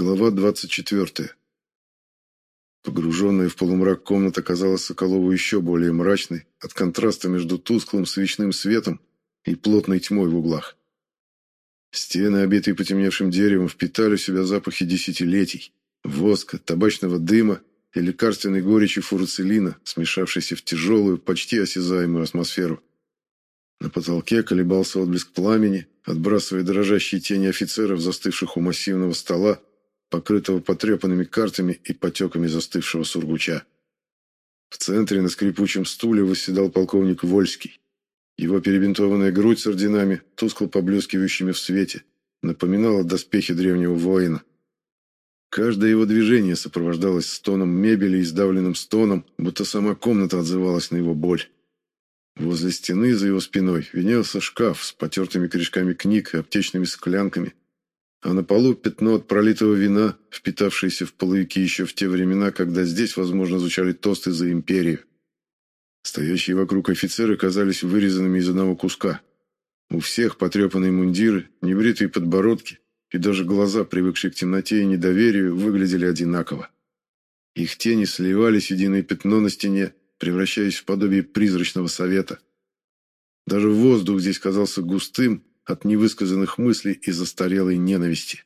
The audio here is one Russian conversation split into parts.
Глава 24. Погруженная в полумрак комната казалась Соколову еще более мрачной от контраста между тусклым свечным светом и плотной тьмой в углах. Стены, обитые потемневшим деревом, впитали в себя запахи десятилетий, воска, табачного дыма и лекарственной горечи фуруцилина, смешавшейся в тяжелую, почти осязаемую атмосферу. На потолке колебался отблеск пламени, отбрасывая дрожащие тени офицеров, застывших у массивного стола, покрытого потрепанными картами и потеками застывшего сургуча. В центре на скрипучем стуле восседал полковник Вольский. Его перебинтованная грудь с орденами, тускло поблескивающими в свете, напоминала доспехи древнего воина. Каждое его движение сопровождалось стоном мебели и сдавленным стоном, будто сама комната отзывалась на его боль. Возле стены за его спиной винелся шкаф с потертыми корешками книг и аптечными склянками, а на полу пятно от пролитого вина, впитавшееся в половики еще в те времена, когда здесь, возможно, звучали тосты за империю. Стоящие вокруг офицеры казались вырезанными из одного куска. У всех потрепанные мундиры, небритые подбородки и даже глаза, привыкшие к темноте и недоверию, выглядели одинаково. Их тени сливались в единое пятно на стене, превращаясь в подобие призрачного совета. Даже воздух здесь казался густым от невысказанных мыслей и застарелой ненависти.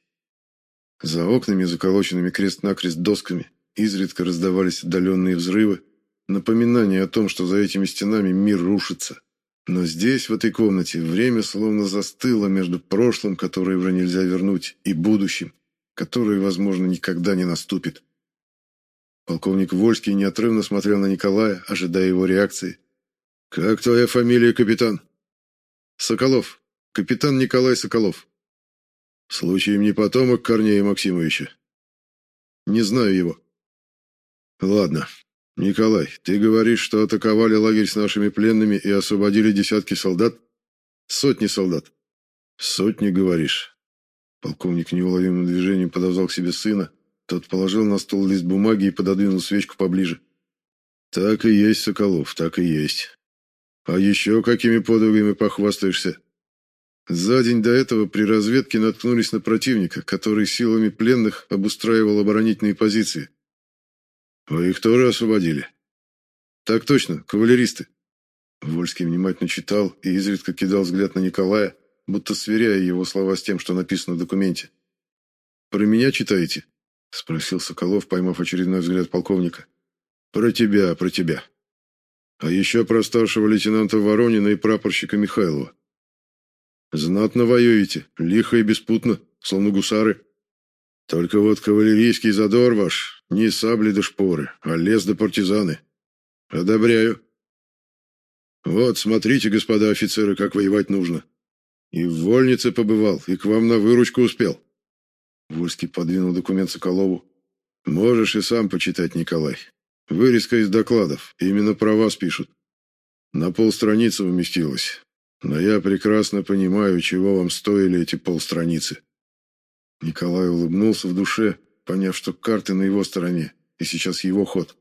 За окнами, заколоченными крест-накрест досками, изредка раздавались отдаленные взрывы, напоминание о том, что за этими стенами мир рушится. Но здесь, в этой комнате, время словно застыло между прошлым, которое уже нельзя вернуть, и будущим, которое, возможно, никогда не наступит. Полковник Вольский неотрывно смотрел на Николая, ожидая его реакции. «Как твоя фамилия, капитан?» «Соколов», Капитан Николай Соколов. Случаем не потомок Корнея Максимовича. Не знаю его. Ладно. Николай, ты говоришь, что атаковали лагерь с нашими пленными и освободили десятки солдат? Сотни солдат. Сотни, говоришь. Полковник неуловимым движением подозвал к себе сына. Тот положил на стол лист бумаги и пододвинул свечку поближе. Так и есть, Соколов, так и есть. А еще какими подвигами похвастаешься? За день до этого при разведке наткнулись на противника, который силами пленных обустраивал оборонительные позиции. Вы их тоже освободили? Так точно, кавалеристы. Вольский внимательно читал и изредка кидал взгляд на Николая, будто сверяя его слова с тем, что написано в документе. «Про меня читаете?» – спросил Соколов, поймав очередной взгляд полковника. «Про тебя, про тебя. А еще про старшего лейтенанта Воронина и прапорщика Михайлова. Знатно воюете, лихо и беспутно, словно гусары. Только вот кавалерийский задор ваш не сабли до шпоры, а лес до партизаны. Одобряю. Вот, смотрите, господа офицеры, как воевать нужно. И в вольнице побывал, и к вам на выручку успел. Вольский подвинул документ Соколову. Можешь и сам почитать, Николай. Вырезка из докладов, именно про вас пишут. На полстраницы уместилось. Но я прекрасно понимаю, чего вам стоили эти полстраницы. Николай улыбнулся в душе, поняв, что карты на его стороне, и сейчас его ход.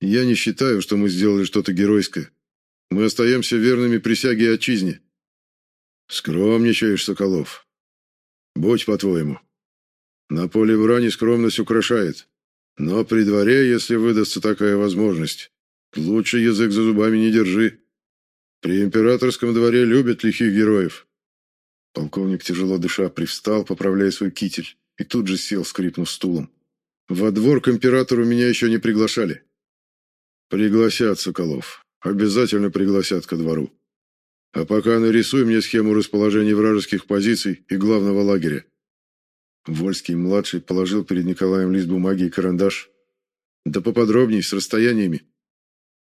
Я не считаю, что мы сделали что-то геройское. Мы остаемся верными присяге отчизне. Скромничаешь, Соколов. Будь по-твоему. На поле брани скромность украшает. Но при дворе, если выдастся такая возможность, лучше язык за зубами не держи. При императорском дворе любят лихих героев. Полковник, тяжело дыша, привстал, поправляя свой китель, и тут же сел, скрипнув стулом. Во двор к императору меня еще не приглашали. Пригласят, Соколов. Обязательно пригласят ко двору. А пока нарисуй мне схему расположения вражеских позиций и главного лагеря. Вольский-младший положил перед Николаем лист бумаги и карандаш. Да поподробней, с расстояниями.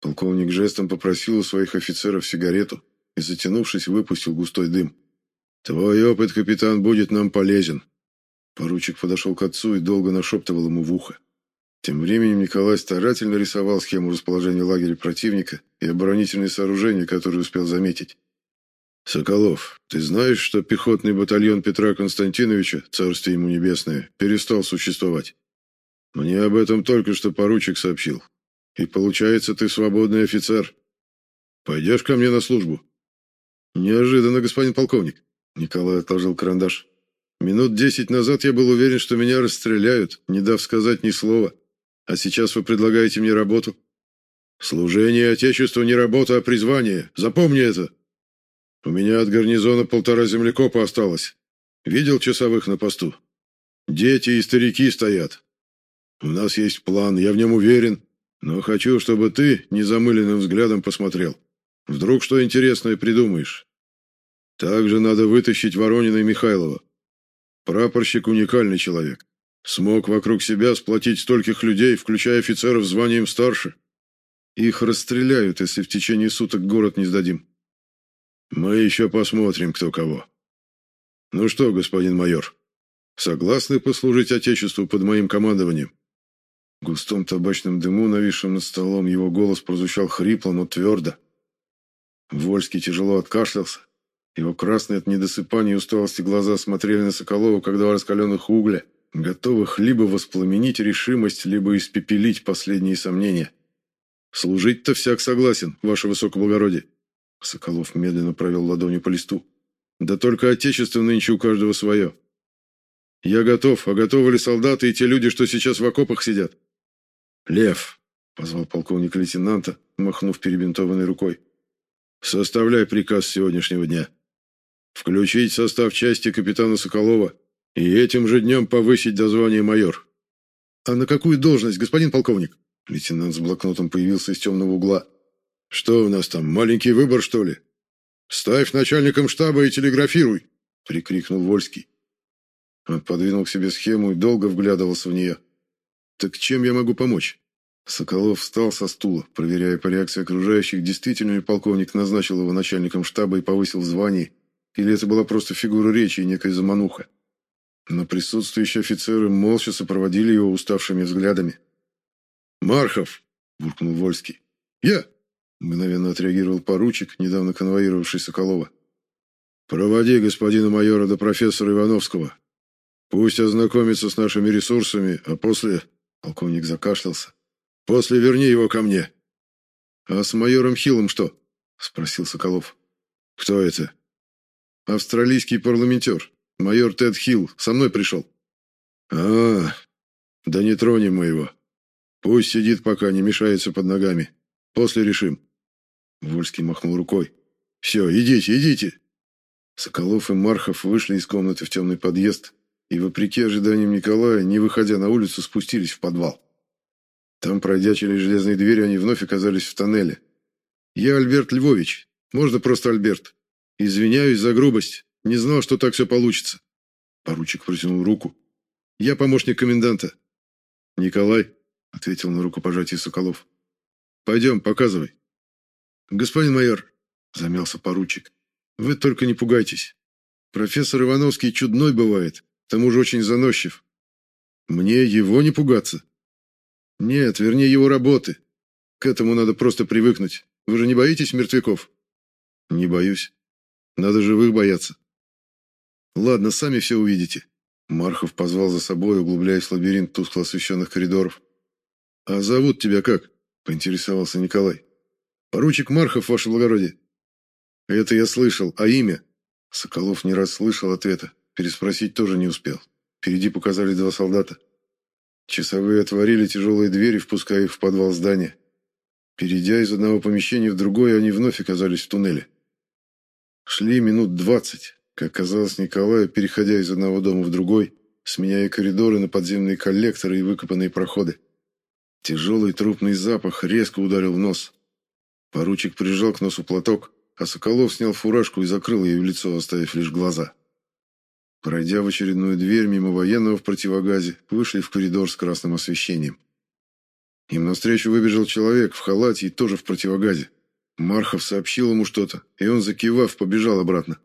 Полковник жестом попросил у своих офицеров сигарету и, затянувшись, выпустил густой дым. «Твой опыт, капитан, будет нам полезен». Поручик подошел к отцу и долго нашептывал ему в ухо. Тем временем Николай старательно рисовал схему расположения лагеря противника и оборонительные сооружения, которые успел заметить. «Соколов, ты знаешь, что пехотный батальон Петра Константиновича, царствие ему небесное, перестал существовать? Мне об этом только что поручик сообщил. И получается, ты свободный офицер. Пойдешь ко мне на службу? Неожиданно, господин полковник. Николай отложил карандаш. Минут десять назад я был уверен, что меня расстреляют, не дав сказать ни слова. А сейчас вы предлагаете мне работу? Служение Отечеству не работа, а призвание. Запомни это. У меня от гарнизона полтора землекопа осталось. Видел часовых на посту? Дети и старики стоят. У нас есть план, я в нем уверен, но хочу, чтобы ты незамыленным взглядом посмотрел. Вдруг что интересное придумаешь. Также надо вытащить Воронина и Михайлова. Прапорщик уникальный человек. Смог вокруг себя сплотить стольких людей, включая офицеров званием старше. Их расстреляют, если в течение суток город не сдадим. Мы еще посмотрим, кто кого. Ну что, господин майор, согласны послужить Отечеству под моим командованием? Густом табачном дыму, нависшем над столом, его голос прозвучал хрипло, но твердо. Вольский тяжело откашлялся. Его красные от недосыпания и усталости глаза смотрели на Соколова, как два раскаленных угля, готовых либо воспламенить решимость, либо испепелить последние сомнения. «Служить-то всяк согласен, ваше высокоблагородие». Соколов медленно провел ладонью по листу. «Да только отечество нынче у каждого свое. Я готов, а готовы ли солдаты и те люди, что сейчас в окопах сидят?» «Лев», — позвал полковник лейтенанта, махнув перебинтованной рукой. «Составляй приказ сегодняшнего дня. Включить в состав части капитана Соколова и этим же днем повысить до звания майор». «А на какую должность, господин полковник?» Лейтенант с блокнотом появился из темного угла. «Что у нас там, маленький выбор, что ли?» «Ставь начальником штаба и телеграфируй!» — прикрикнул Вольский. Он подвинул к себе схему и долго вглядывался в нее. «Так чем я могу помочь?» Соколов встал со стула, проверяя по реакции окружающих, действительно ли полковник назначил его начальником штаба и повысил в звании, или это была просто фигура речи и некая замануха. Но присутствующие офицеры молча сопроводили его уставшими взглядами. «Мархов!» – буркнул Вольский. «Я!» – мгновенно отреагировал поручик, недавно конвоировавший Соколова. «Проводи господина майора до профессора Ивановского. Пусть ознакомится с нашими ресурсами, а после...» – полковник закашлялся. «После верни его ко мне». «А с майором Хиллом что?» – спросил Соколов. «Кто это?» «Австралийский парламентер. Майор Тед Хилл. Со мной пришел». «А, да не тронем мы его. Пусть сидит пока, не мешается под ногами. После решим. Вольский махнул рукой. Все, идите, идите. Соколов и Мархов вышли из комнаты в темный подъезд и, вопреки ожиданиям Николая, не выходя на улицу, спустились в подвал. Там, пройдя через железные двери, они вновь оказались в тоннеле. «Я Альберт Львович. Можно просто Альберт. Извиняюсь за грубость. Не знал, что так все получится». Поручик протянул руку. «Я помощник коменданта». «Николай?» ответил на рукопожатие Соколов. Пойдем, показывай. Господин майор, замялся поручик. Вы только не пугайтесь. Профессор Ивановский чудной бывает, к тому же очень заносчив. Мне его не пугаться. Нет, вернее его работы. К этому надо просто привыкнуть. Вы же не боитесь мертвяков? Не боюсь. Надо живых бояться. Ладно, сами все увидите. Мархов позвал за собой, углубляясь в лабиринт тускло освещенных коридоров. «А зовут тебя как?» – поинтересовался Николай. «Поручик Мархов, ваше благородие». «Это я слышал. А имя?» Соколов не раз слышал ответа. Переспросить тоже не успел. Впереди показали два солдата. Часовые отворили тяжелые двери, впуская их в подвал здания. Перейдя из одного помещения в другое, они вновь оказались в туннеле. Шли минут двадцать, как казалось Николаю, переходя из одного дома в другой, сменяя коридоры на подземные коллекторы и выкопанные проходы. Тяжелый трупный запах резко ударил в нос. Поручик прижал к носу платок, а Соколов снял фуражку и закрыл ее в лицо, оставив лишь глаза. Пройдя в очередную дверь мимо военного в противогазе, вышли в коридор с красным освещением. Им навстречу выбежал человек в халате и тоже в противогазе. Мархов сообщил ему что-то, и он, закивав, побежал обратно.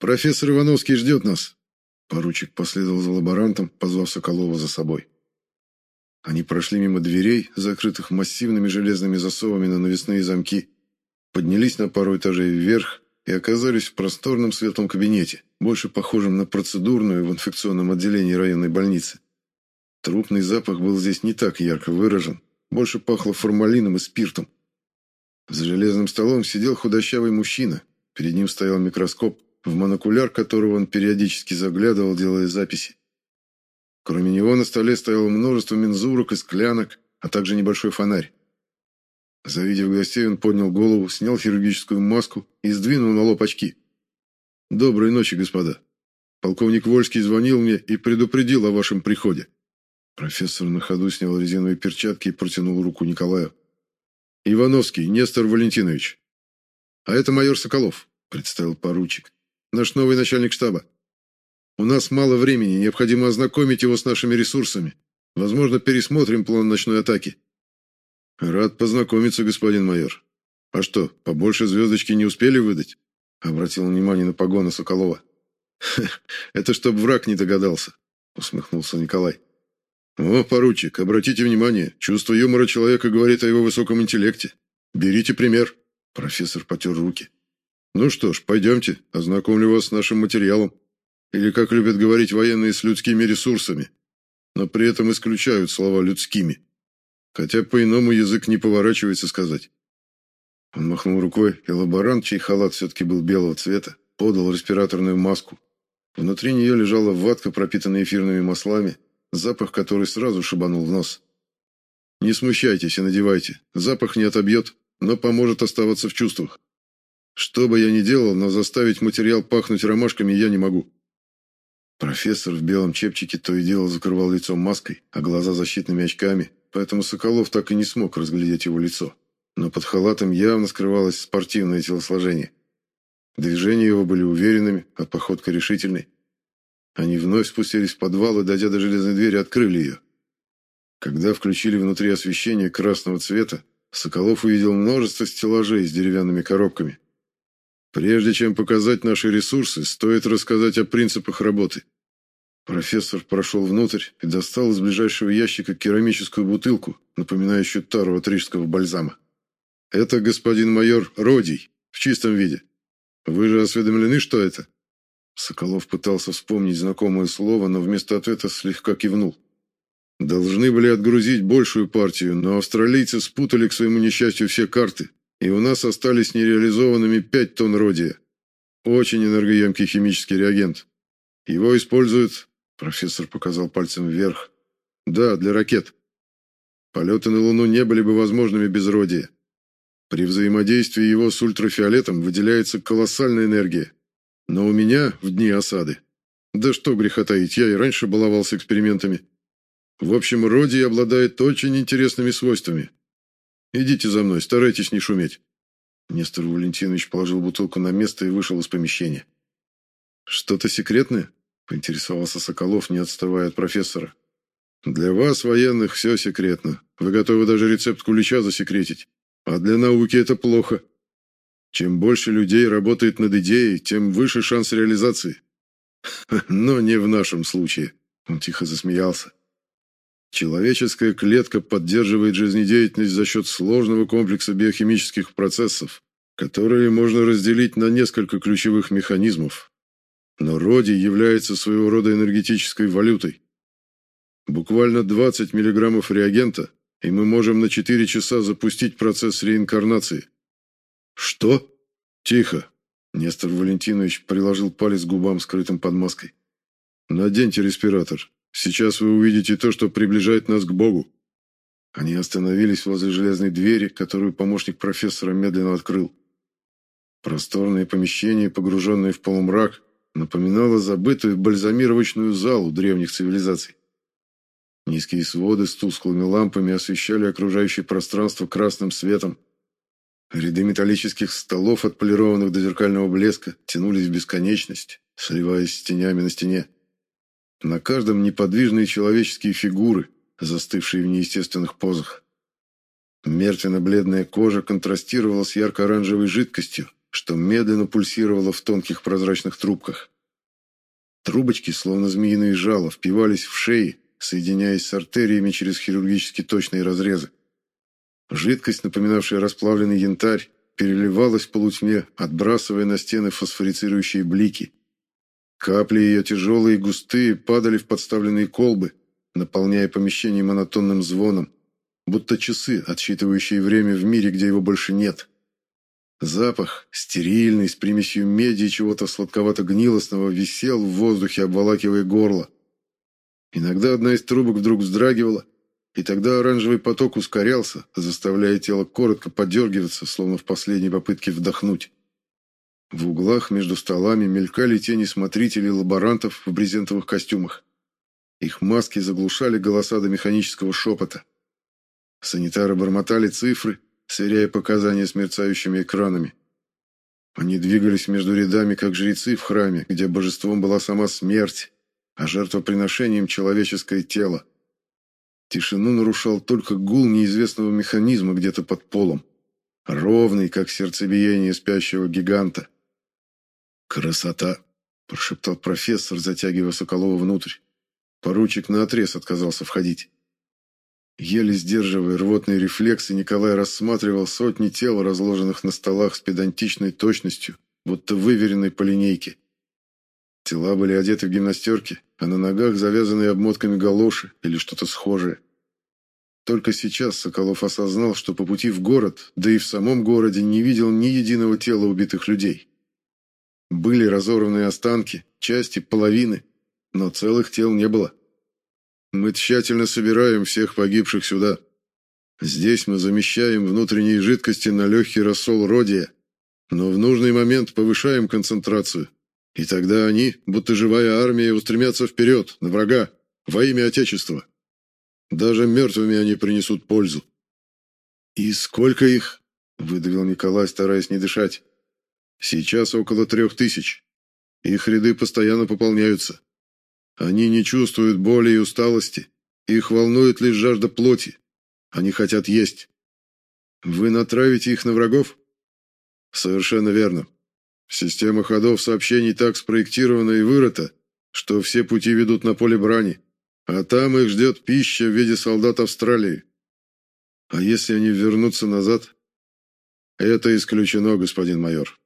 «Профессор Ивановский ждет нас!» Поручик последовал за лаборантом, позвав Соколова за собой. Они прошли мимо дверей, закрытых массивными железными засовами на навесные замки, поднялись на пару этажей вверх и оказались в просторном светлом кабинете, больше похожем на процедурную в инфекционном отделении районной больницы. Трупный запах был здесь не так ярко выражен, больше пахло формалином и спиртом. За железным столом сидел худощавый мужчина, перед ним стоял микроскоп, в монокуляр которого он периодически заглядывал, делая записи. Кроме него на столе стояло множество мензурок и склянок, а также небольшой фонарь. Завидев гостей, он поднял голову, снял хирургическую маску и сдвинул на лоб очки. «Доброй ночи, господа. Полковник Вольский звонил мне и предупредил о вашем приходе». Профессор на ходу снял резиновые перчатки и протянул руку Николаю. «Ивановский, Нестор Валентинович». «А это майор Соколов», — представил поручик. «Наш новый начальник штаба. У нас мало времени, необходимо ознакомить его с нашими ресурсами. Возможно, пересмотрим план ночной атаки». «Рад познакомиться, господин майор. А что, побольше звездочки не успели выдать?» Обратил внимание на погоны Соколова. «Это чтоб враг не догадался», — усмехнулся Николай. «О, поручик, обратите внимание, чувство юмора человека говорит о его высоком интеллекте. Берите пример». Профессор потер руки. «Ну что ж, пойдемте, ознакомлю вас с нашим материалом. Или, как любят говорить военные, с людскими ресурсами. Но при этом исключают слова «людскими». Хотя по-иному язык не поворачивается сказать. Он махнул рукой, и лаборант, чей халат все-таки был белого цвета, подал респираторную маску. Внутри нее лежала ватка, пропитанная эфирными маслами, запах которой сразу шибанул в нос. «Не смущайтесь и надевайте. Запах не отобьет, но поможет оставаться в чувствах. Что бы я ни делал, но заставить материал пахнуть ромашками я не могу». Профессор в белом чепчике то и дело закрывал лицо маской, а глаза защитными очками, поэтому Соколов так и не смог разглядеть его лицо. Но под халатом явно скрывалось спортивное телосложение. Движения его были уверенными, а походка решительной. Они вновь спустились в подвал и, дойдя до железной двери, открыли ее. Когда включили внутри освещение красного цвета, Соколов увидел множество стеллажей с деревянными коробками. Прежде чем показать наши ресурсы, стоит рассказать о принципах работы. Профессор прошел внутрь и достал из ближайшего ящика керамическую бутылку, напоминающую тару от рижского бальзама. «Это, господин майор, родий, в чистом виде. Вы же осведомлены, что это?» Соколов пытался вспомнить знакомое слово, но вместо ответа слегка кивнул. «Должны были отгрузить большую партию, но австралийцы спутали к своему несчастью все карты, и у нас остались нереализованными пять тонн родия. Очень энергоемкий химический реагент. Его используют Профессор показал пальцем вверх. Да, для ракет. Полеты на Луну не были бы возможными без родия. При взаимодействии его с ультрафиолетом выделяется колоссальная энергия. Но у меня в дни осады. Да что греха таить, я и раньше баловался экспериментами. В общем, родий обладает очень интересными свойствами. Идите за мной, старайтесь не шуметь. Нестор Валентинович положил бутылку на место и вышел из помещения. Что-то секретное? поинтересовался Соколов, не отставая от профессора. Для вас, военных, все секретно. Вы готовы даже рецепт кулича засекретить. А для науки это плохо. Чем больше людей работает над идеей, тем выше шанс реализации. Но не в нашем случае. Он тихо засмеялся. Человеческая клетка поддерживает жизнедеятельность за счет сложного комплекса биохимических процессов, которые можно разделить на несколько ключевых механизмов, но Роди является своего рода энергетической валютой. Буквально 20 миллиграммов реагента, и мы можем на 4 часа запустить процесс реинкарнации. Что? Тихо. Нестор Валентинович приложил палец к губам, скрытым под маской. Наденьте респиратор. Сейчас вы увидите то, что приближает нас к Богу. Они остановились возле железной двери, которую помощник профессора медленно открыл. Просторное помещение, погруженное в полумрак, напоминала забытую бальзамировочную залу древних цивилизаций. Низкие своды с тусклыми лампами освещали окружающее пространство красным светом. Ряды металлических столов, отполированных до зеркального блеска, тянулись в бесконечность, сливаясь с тенями на стене. На каждом неподвижные человеческие фигуры, застывшие в неестественных позах. Мертвенно-бледная кожа контрастировала с ярко-оранжевой жидкостью, что медленно пульсировало в тонких прозрачных трубках. Трубочки, словно змеиные жало, впивались в шеи, соединяясь с артериями через хирургически точные разрезы. Жидкость, напоминавшая расплавленный янтарь, переливалась в полутьме, отбрасывая на стены фосфорицирующие блики. Капли ее тяжелые и густые падали в подставленные колбы, наполняя помещение монотонным звоном, будто часы, отсчитывающие время в мире, где его больше нет. Запах, стерильный, с примесью меди и чего-то сладковато-гнилостного, висел в воздухе, обволакивая горло. Иногда одна из трубок вдруг вздрагивала, и тогда оранжевый поток ускорялся, заставляя тело коротко подергиваться, словно в последней попытке вдохнуть. В углах между столами мелькали тени смотрителей лаборантов в брезентовых костюмах. Их маски заглушали голоса до механического шепота. Санитары бормотали цифры, сверяя показания с мерцающими экранами. Они двигались между рядами, как жрецы в храме, где божеством была сама смерть, а жертвоприношением человеческое тело. Тишину нарушал только гул неизвестного механизма где-то под полом, ровный, как сердцебиение спящего гиганта. «Красота!» – прошептал профессор, затягивая Соколова внутрь. Поручик наотрез отказался входить. Еле сдерживая рвотные рефлексы, Николай рассматривал сотни тел, разложенных на столах с педантичной точностью, будто выверенной по линейке. Тела были одеты в гимнастерки, а на ногах завязанные обмотками галоши или что-то схожее. Только сейчас Соколов осознал, что по пути в город, да и в самом городе, не видел ни единого тела убитых людей. Были разорванные останки, части, половины, но целых тел не было. Мы тщательно собираем всех погибших сюда. Здесь мы замещаем внутренние жидкости на легкий рассол родия, но в нужный момент повышаем концентрацию. И тогда они, будто живая армия, устремятся вперед, на врага, во имя Отечества. Даже мертвыми они принесут пользу. «И сколько их?» — выдавил Николай, стараясь не дышать. «Сейчас около трех тысяч. Их ряды постоянно пополняются. Они не чувствуют боли и усталости. Их волнует лишь жажда плоти. Они хотят есть. Вы натравите их на врагов? Совершенно верно. Система ходов сообщений так спроектирована и вырыта, что все пути ведут на поле брани, а там их ждет пища в виде солдат Австралии. А если они вернутся назад? Это исключено, господин майор.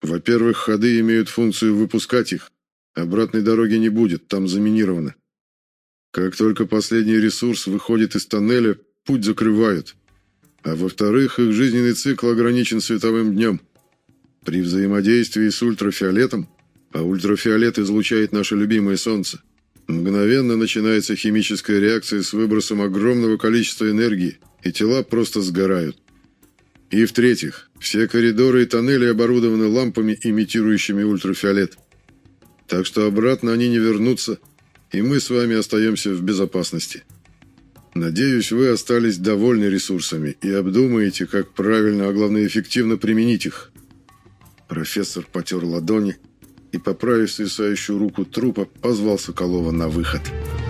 Во-первых, ходы имеют функцию выпускать их, Обратной дороги не будет, там заминировано. Как только последний ресурс выходит из тоннеля, путь закрывают. А во-вторых, их жизненный цикл ограничен световым днем. При взаимодействии с ультрафиолетом, а ультрафиолет излучает наше любимое солнце, мгновенно начинается химическая реакция с выбросом огромного количества энергии, и тела просто сгорают. И в-третьих, все коридоры и тоннели оборудованы лампами, имитирующими ультрафиолет. Так что обратно они не вернутся, и мы с вами остаемся в безопасности. Надеюсь, вы остались довольны ресурсами и обдумаете, как правильно, а главное эффективно применить их. Профессор потер ладони и, поправив свисающую руку трупа, позвал Соколова на выход. «Профессор»